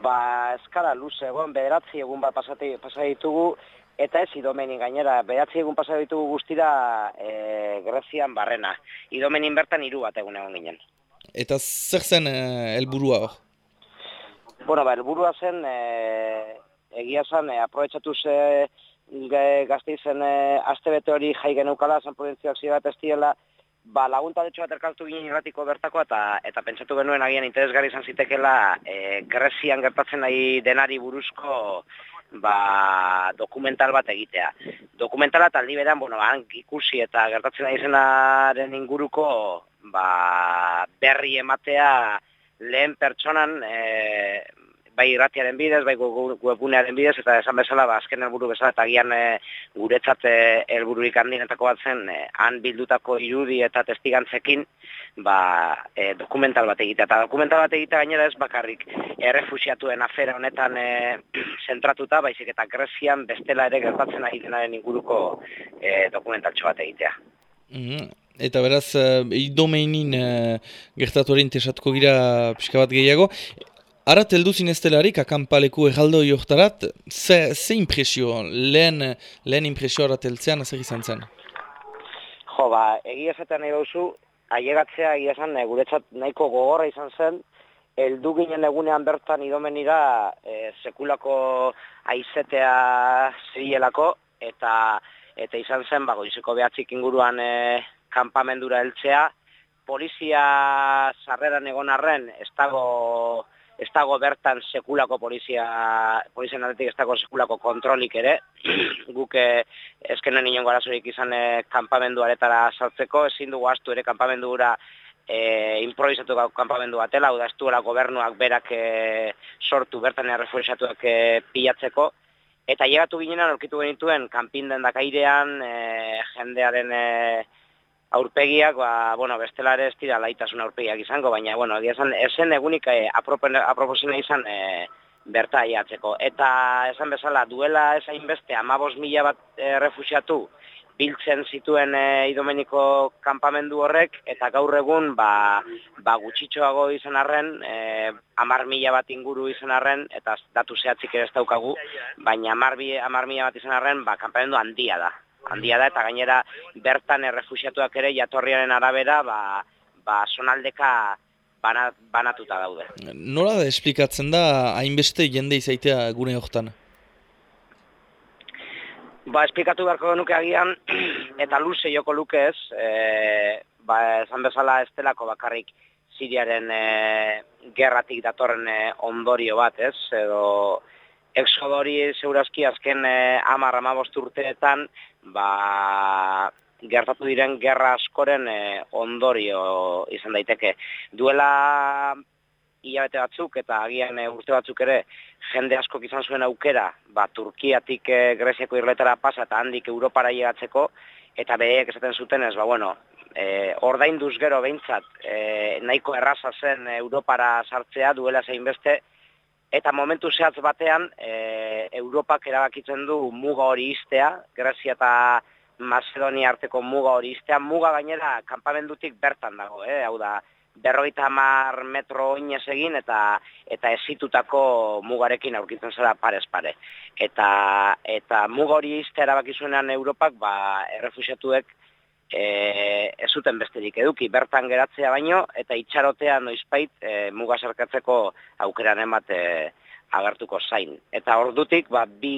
Ba, eskara luze egon, bederatzi egun bat pasate, ditugu, eta ez idomeni gainera, bederatzi egun pasate ditugu guztira e, Grezian barrena. Idomenin bertan hiru bat egun egon ginen. Eta zer zen eh, helburua hor? Bueno, ba, helburua zen, e, egia zen, e, aprobetsatu ze gazte izen e, azte bete hori jai geneukala, zan prudentziak bat ez diela, ba, lagunta detxo bat erkaltu ginen irratiko bertako, eta eta pentsatu genuen agian interesgarri izan zitekela e, Grezian gertatzen nahi denari buruzko ba, dokumental bat egitea. Dokumentala taldi beran, bueno, ikusi eta gertatzen nahi zenaren inguruko ba, berri ematea lehen pertsonan e, bai irratiaren bidez, bai webgunearen bidez, eta esan bezala, ba, azken helburu bezala, eta gian e, guretzat e, helbururik handinetako bat zen, e, han bildutako irudi eta testigantzekin, ba, e, dokumental bat egitea. Eta dokumental bat egitea gainera ez bakarrik errefusiatuen afera honetan e, zentratuta, baizik eta Grezian bestela ere gertatzen ari denaren inguruko e, dokumentaltxo bat egitea. Mm Eta beraz, uh, idomeinin uh, gertatuaren tesatuko gira pixka bat gehiago. Ara teldu zinestelarik, akampaleku erraldo johtarat, ze, ze impresio, lehen, lehen impresio ara teltzean, zer izan zen? Jo, ba, egia esaten nahi dauzu, aiegatzea egia eh, guretzat nahiko gogorra izan zen, eldu ginen egunean bertan idomenira e, sekulako aizetea zirielako, eta eta izan zen, bago, izeko behatzik inguruan e, kanpamendura heltzea, polizia sarreran egon arren, ez dago ez dago bertan sekulako polizia, polizien aldetik ez dago sekulako kontrolik ere, guk ezkenen eh, inongo arazorik izan eh, kanpamendu aretara sartzeko, ezin dugu astu ere kanpamendura e, improvisatu kanpamendu batela, hau da ez gobernuak berak e, sortu bertan errefuerzatuak e, pilatzeko, eta llegatu ginen aurkitu genituen kanpinden dakairean, e, jendearen e, aurpegiak, ba, bueno, bestela ere ez dira laitasun aurpegiak izango, baina, bueno, esan, esen egunik eh, aproposena izan eh, berta aiatzeko. Eta esan bezala, duela esain beste, amabos mila bat eh, refusiatu biltzen zituen eh, idomeniko kanpamendu horrek, eta gaur egun, ba, ba gutxitxoago izan arren, eh, amar mila bat inguru izan arren, eta datu zehatzik ere ez daukagu, baina amar, amar mila bat izan arren, ba, kanpamendu handia da handia da eta gainera bertan errefusiatuak ere jatorriaren arabera ba, ba sonaldeka banatuta daude. Nola da esplikatzen da hainbeste jende izaitea gune hortan? Ba, esplikatu beharko nuke agian, eta luze joko lukez, e, ba, esan bezala estelako bakarrik Siriaren e, gerratik datorren e, ondorio bat, ez? Edo, exodori zeurazki azken eh, amar amabost urteetan ba, gertatu diren gerra askoren eh, ondorio izan daiteke. Duela hilabete batzuk eta agian eh, urte batzuk ere jende asko izan zuen aukera ba, Turkiatik eh, Greziako irletara pasa eta handik Europara llegatzeko eta beheek esaten zuten ez, ba, bueno, e, ordainduz gero behintzat e, nahiko erraza zen Europara sartzea duela zein beste Eta momentu zehatz batean, e, Europak erabakitzen du muga hori iztea, Grazia eta Macedonia arteko muga hori iztea, muga gainera kanpamendutik bertan dago, eh? hau da, berroita hamar metro oinez egin eta eta ezitutako mugarekin aurkitzen zara parez pare. Eta, eta muga hori iztea erabakizuenan Europak, ba, errefusiatuek e, ez zuten besterik eduki bertan geratzea baino eta itxarotea noizbait e, muga sarkatzeko aukeran emat e, agertuko zain. Eta ordutik ba, bi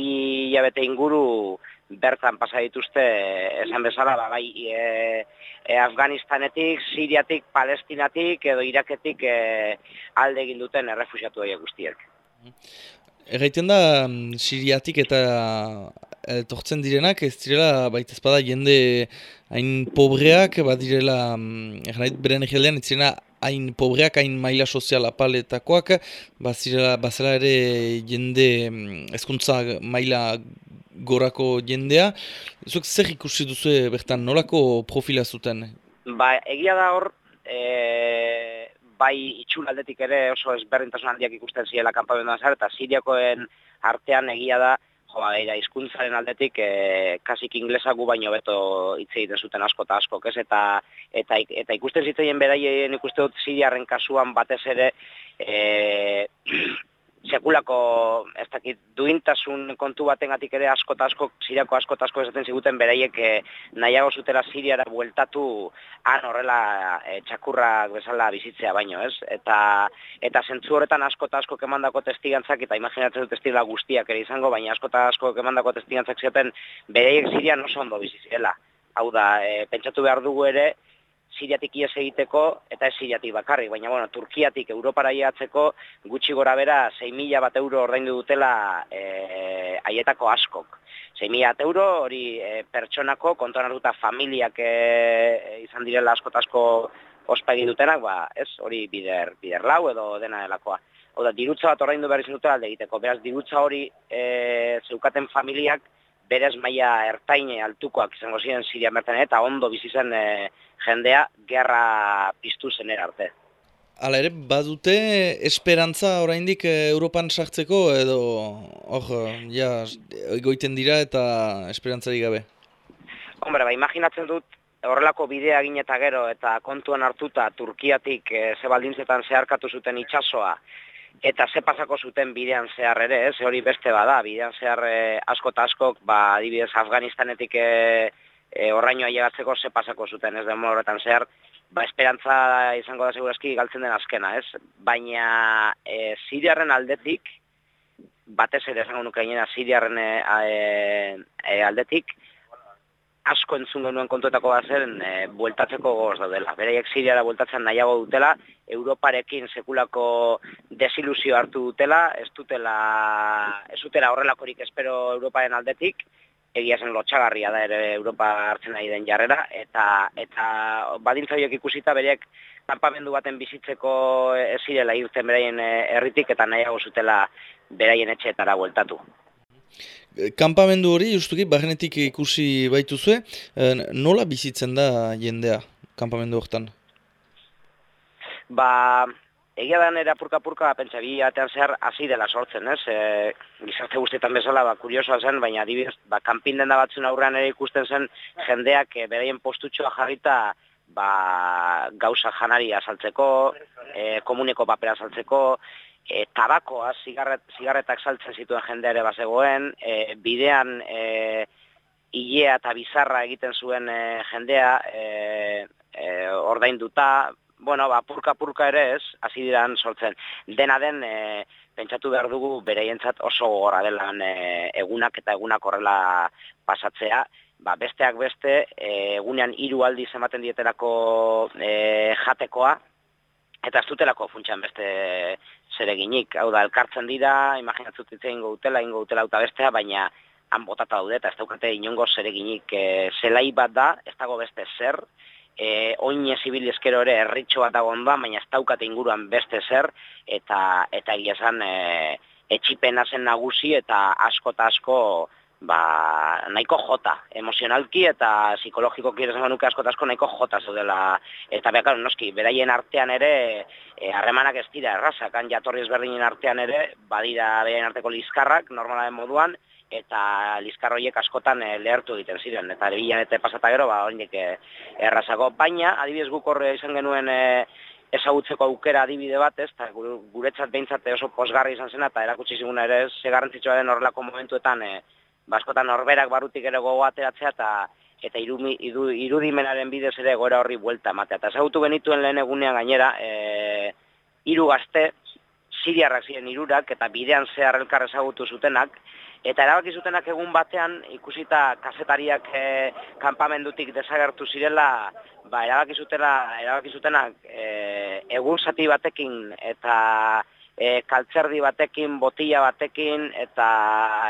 hilabete inguru bertan pasa dituzte esan bezala ba, bai e, e, Afganistanetik, Siriatik, Palestinatik edo Iraketik e, alde egin duten errefusiatu guztiek. Erraiten da, mm, Siriatik eta etortzen direnak, ez direla, baita ezpada, jende hain pobreak, bat direla, mm, beren egilean, ez direla, hain pobreak, hain maila sozial apaletakoak, bat zirela, bazela ere jende ezkuntza mm, maila gorako jendea. Zuek zer ikusi duzu bertan, nolako profila zuten? Ba, egia da hor, e, bai itxulaldetik ere oso ezberdintasun handiak ikusten ziela kanpamenduan zara, eta siriakoen artean egia da, jo, ba, hizkuntzaren aldetik e, kasik inglesa gu baino beto hitz egiten zuten asko eta asko, ez? Eta, eta, eta ikusten zitzaien beraien ikuste dut Siriarren kasuan batez ere e, sekulako, ez dakit, duintasun kontu batengatik ere asko asko, siriako asko asko esaten ziguten beraiek e, nahiago zutela siriara bueltatu han horrela e, txakurrak bezala bizitzea baino, ez? Eta eta zentzu horretan asko asko kemandako testigantzak, eta imaginatzen dut estila guztiak ere izango, baina asko asko kemandako testigantzak zioten beraiek sirian oso ondo bizitzela. Hau da, e, pentsatu behar dugu ere, Siriatik ies egiteko eta ez Siriatik bakarrik, baina bueno, Turkiatik Europara iatzeko gutxi gora bera 6.000 bat euro ordaindu dutela e, aietako askok. 6.000 bat euro hori e, pertsonako kontuan hartuta familiak e, izan direla asko ospa egin dutenak, ba, ez hori bider, bider lau edo dena delakoa. Hau da, dirutza bat ordaindu behar izan dutela alde egiteko, beraz dirutza hori e, zeukaten familiak berez maila ertaine altukoak izango ziren Siria merten eta ondo bizi zen e, jendea gerra piztu zen arte. Hala ere, badute esperantza oraindik eh, Europan sartzeko edo hor, ja, egoiten dira eta esperantzari gabe? Hombre, ba, imaginatzen dut horrelako bidea egin eta gero eta kontuan hartuta Turkiatik e, zebaldintzetan zeharkatu zuten itsasoa eta ze pasako zuten bidean zehar ere, ez, hori beste bada, bidean zehar e, asko eta askok, ba, adibidez, Afganistanetik e, e, orrainoa llegatzeko ze pasako zuten, ez, demo horretan zehar, ba, esperantza izango da segurazki galtzen den azkena, ez, baina e, Siriarren aldetik, batez ere esango nuke gainera Siriarren e, e, aldetik, asko entzun genuen kontuetako da zen e, bueltatzeko goz daudela. Bereiek Siriara bueltatzen nahiago dutela, Europarekin sekulako desilusio hartu dutela, ez dutela, ez dutela horrelakorik espero Europaren aldetik, egia zen lotxagarria da ere Europa hartzen nahi den jarrera, eta, eta badintza ikusita bereek kanpamendu baten bizitzeko ez zirela irten beraien eh, herritik eta nahiago zutela beraien etxeetara bueltatu. Kampamendu hori, justuki, barrenetik ikusi baituzue, eh, nola bizitzen da jendea kampamendu horretan? Ba, egia da nera purka-purka, pentsa, bi atean zehar hasi dela sortzen, ez? E, gizarte guztietan bezala, ba, kuriosoa zen, baina adibidez, ba, kanpinden da batzun aurrean ere ikusten zen jendeak e, beraien postutxoa jarrita ba, gauza janaria saltzeko, e, komuneko papera saltzeko, e, tabakoa, zigarret, zigarretak saltzen zituen jendeare bazegoen, e, bidean e, ilea eta bizarra egiten zuen e, jendea e, e, ordainduta, bueno, ba, purka-purka ere ez, hasi diran sortzen. Dena den, e, pentsatu behar dugu bereientzat oso gora dela e, egunak eta egunak horrela pasatzea, ba, besteak beste, e, egunean hiru aldiz ematen dieterako e, jatekoa, eta ez dutelako funtsan beste zereginik. Hau da, elkartzen dira, imaginatzen dut ingo dutela, ingo dutela uta bestea, baina han botata daude, eta ez daukate inongo zereginik. E, zelai bat da, ez dago beste zer, e, oin ezibil eskero ere erritxo bat dagoen da, baina ez daukate inguruan beste zer, eta eta egia zen e, etxipena zen nagusi, eta asko eta asko, ba, nahiko jota, emozionalki eta psikologiko kire zen nuke asko asko nahiko jota zaudela. Eta behar, noski, beraien artean ere, e, harremanak ez dira errazak, han jatorri ezberdinen artean ere, badira beraien arteko lizkarrak, normalaren moduan, eta lizkarroiek askotan e, lehertu egiten ziren. Eta bilan eta pasata gero, ba, horiek e, errazako. Baina, adibidez guk horre izan genuen e, ezagutzeko aukera adibide bat, ez, eta guretzat behintzate oso posgarri izan zena, eta erakutsi ziguna ere, segarrantzitsua den horrelako momentuetan, e, baskotan norberak barrutik ere gogo ateratzea eta eta irumi, irudimenaren bidez ere gora horri buelta ematea. Eta zautu genituen lehen egunean gainera, e, iru gazte, siriarrak ziren irurak, eta bidean zehar elkar ezagutu zutenak, eta erabaki zutenak egun batean, ikusita kasetariak e, kanpamendutik desagertu zirela, ba, erabaki, zutela, erabaki zutenak e, egun zati batekin, eta e, kaltzerdi batekin, botila batekin eta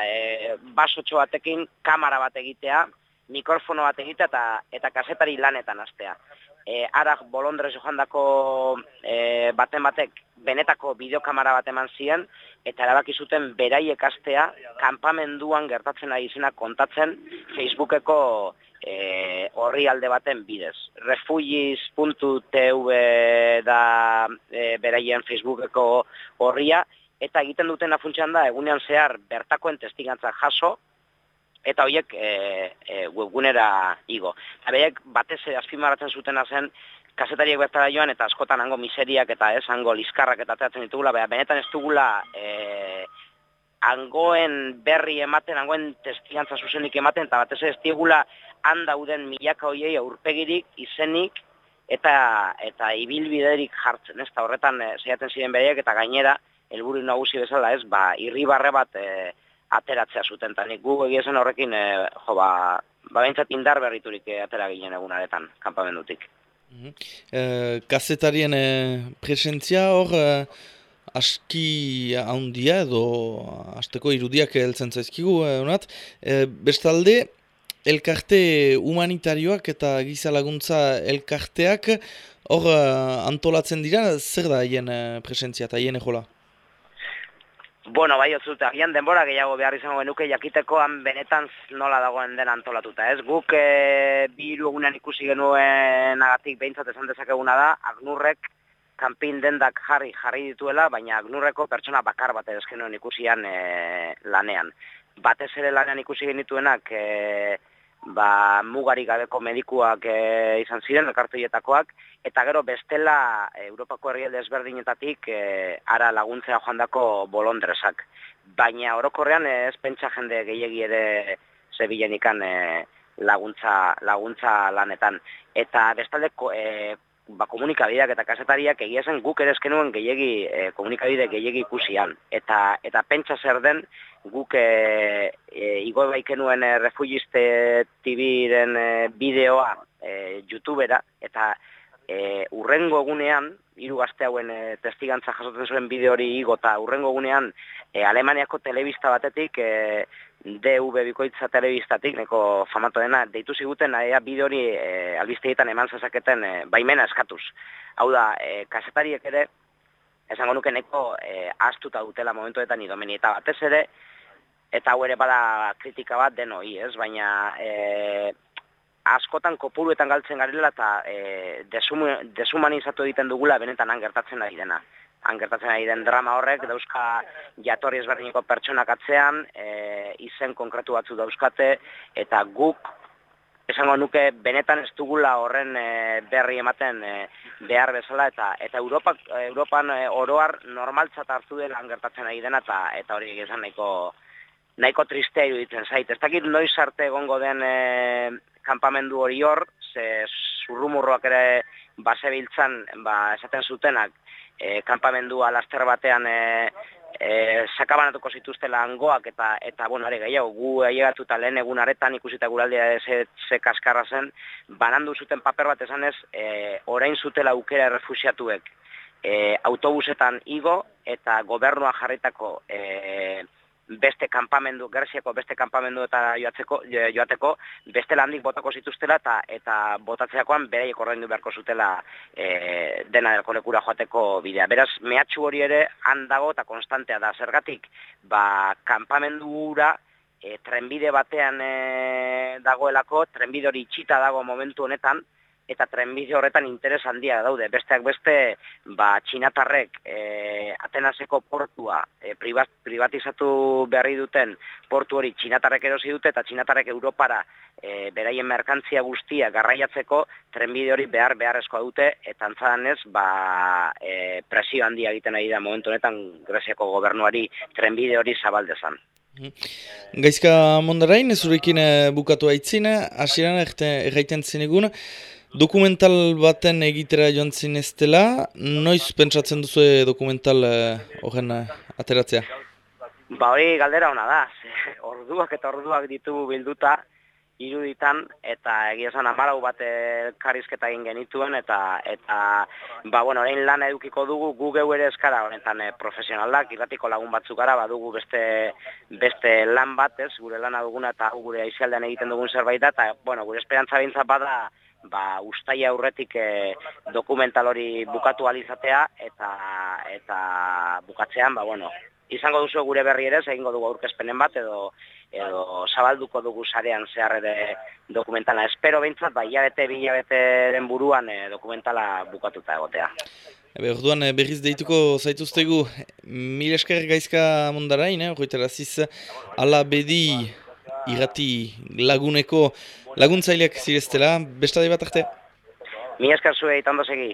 e, basotxo batekin kamera bat egitea, mikrofono bat egitea eta, eta kasetari lanetan astea. E, Arak bolondrez joan dako e, baten batek benetako bideokamera bat eman ziren, eta erabaki zuten beraiek astea kanpamenduan gertatzen ari izena kontatzen Facebookeko e, horri alde baten bidez. Refugiz.tv da e, beraien Facebookeko horria, eta egiten duten afuntxan da, egunean zehar bertakoen testigantza jaso, eta horiek e, e, webgunera igo. Eta batez azpimarratzen zutena zen, kasetariek bertara joan eta askotan hango miseriak eta ez hango liskarrak eta ateratzen ditugula, beha, benetan ez dugula e, angoen berri ematen, angoen testigantza zuzenik ematen, eta batez ez handauden milaka hoiei aurpegirik, izenik, eta eta ibilbiderik jartzen, ez, eta horretan e, ziren bereiak, eta gainera, helburu nagusi bezala ez, ba, irribarre bat e, ateratzea zuten, eta nik gu egiezen horrekin, e, jo, ba, ba indar berriturik e, atera ginen egunaretan, kanpamendutik. Uh, kazetarien presentzia hor, uh, aski handia edo asteko irudiak heltzen zaizkigu, unat. bestalde, elkarte humanitarioak eta giza laguntza elkarteak hor antolatzen dira, zer da haien presentzia eta haien ejola? Bueno, bai, otzut, agian denbora gehiago behar izango genuke jakitekoan benetan nola dagoen den antolatuta, ez? Guk e, bi egunean ikusi genuen agatik behintzat esan dezakeguna da, agnurrek kanpin dendak jarri jarri dituela, baina agnurreko pertsona bakar bat genuen ikusian e, lanean. Batez ere lanean ikusi genituenak e, ba, mugarik gabeko medikuak e, izan ziren, elkartoietakoak, eta gero bestela e, Europako herrialde ezberdinetatik e, ara laguntzea joandako bolondresak. Baina orokorrean ez pentsa jende gehiegi ere zebilen ikan e, laguntza, laguntza lanetan. Eta bestalde e, ba, komunikabideak eta kasetariak egia zen guk ere eskenuen gehiegi e, komunikabide gehiegi ikusian. Eta, eta pentsa zer den guk e, igo baikenuen e, refugiste TV-ren e, bideoa e, YouTubera, eta e, urrengo egunean, hiru gazte hauen e, testigantza jasotzen zuen bideo hori igo, eta urrengo egunean e, Alemaniako telebista batetik, e, DV bikoitza telebistatik, neko famatu dena, deitu ziguten ea bideo hori e, albizteetan eman zazaketen e, baimena eskatuz. Hau da, e, kasetariek ere, esango nuke neko e, astuta dutela momentuetan idomeni, eta batez ere, eta hau ere bada kritika bat denoi, ez? Baina e, askotan kopuruetan galtzen garela eta e, desumanizatu egiten dugula benetan han gertatzen ari dena. Han gertatzen ari den drama horrek dauzka jatorri ezberdineko pertsonak atzean, e, izen konkretu batzu dauzkate, eta guk esango nuke benetan ez dugula horren e, berri ematen e, behar bezala eta eta Europa, Europan e, oroar normaltzat hartu dela gertatzen ari dena eta eta hori esan nahiko nahiko tristea iruditzen zait. Ez dakit noiz arte egongo den e, kanpamendu hori hor, ze zurrumurroak ere base biltzan, ba, esaten zutenak, e, kanpamendua laster batean e, e, sakabanatuko zituztela angoak, eta, eta bueno, are gehiago, gu ailegatu eta lehen egun aretan ikusita guraldia ze, ze kaskarra zen, banandu zuten paper bat esan ez, e, orain zutela aukera refusiatuek, e, autobusetan igo, eta gobernua jarritako e, beste kanpamendu, Gersiako beste kanpamendu eta joatzeko, joateko, beste landik botako zituztela eta eta botatzeakoan bereiek ordaindu beharko zutela e, dena delko lekura joateko bidea. Beraz, mehatxu hori ere handago eta konstantea da. Zergatik, ba, kanpamendu gura, e, trenbide batean e, dagoelako, trenbide hori itxita dago momentu honetan, eta trenbide horretan interes handia daude. Besteak beste, ba, txinatarrek e, Atenaseko portua e, privatizatu berri duten portu hori txinatarrek erosi dute, eta txinatarrek Europara e, beraien merkantzia guztia garraiatzeko trenbide hori behar beharrezkoa dute, eta antzadan ez, ba, e, presio handia egiten ari da momentu honetan Greziako gobernuari trenbide hori zabaldezan. Gaizka mondarain, zurekin bukatu haitzin, hasieran erraiten zinegun, Dokumental baten egitera joan zineztela, noiz pentsatzen duzu dokumental horren uh, ateratzea? Ba hori galdera hona da, orduak eta orduak ditugu bilduta iruditan, eta egia esan amarau bat karizketa egin genituen, eta, eta ba, bueno, orain lan edukiko dugu, gu geu ere eskara honetan e, profesionalak, irratiko lagun batzuk gara, badugu beste, beste lan batez, gure lana duguna eta gure aizialdean egiten dugun zerbait da, eta bueno, gure esperantza bintzat bada, ba, ustaia aurretik e, dokumental hori bukatu alizatea eta eta bukatzean, ba, bueno, izango duzu gure berri ere, egingo dugu aurkezpenen bat, edo edo zabalduko dugu sarean zehar ere dokumentala. Espero behintzat, ba, iabete, bi den buruan e, dokumentala bukatuta egotea. Ebe, orduan, e, berriz deituko zaituztegu, mil esker gaizka mundarain, eh? ziz, ala bedi irati laguneko laguntzaileak zireztela, bestade bat arte? Mi esker zuei, segi.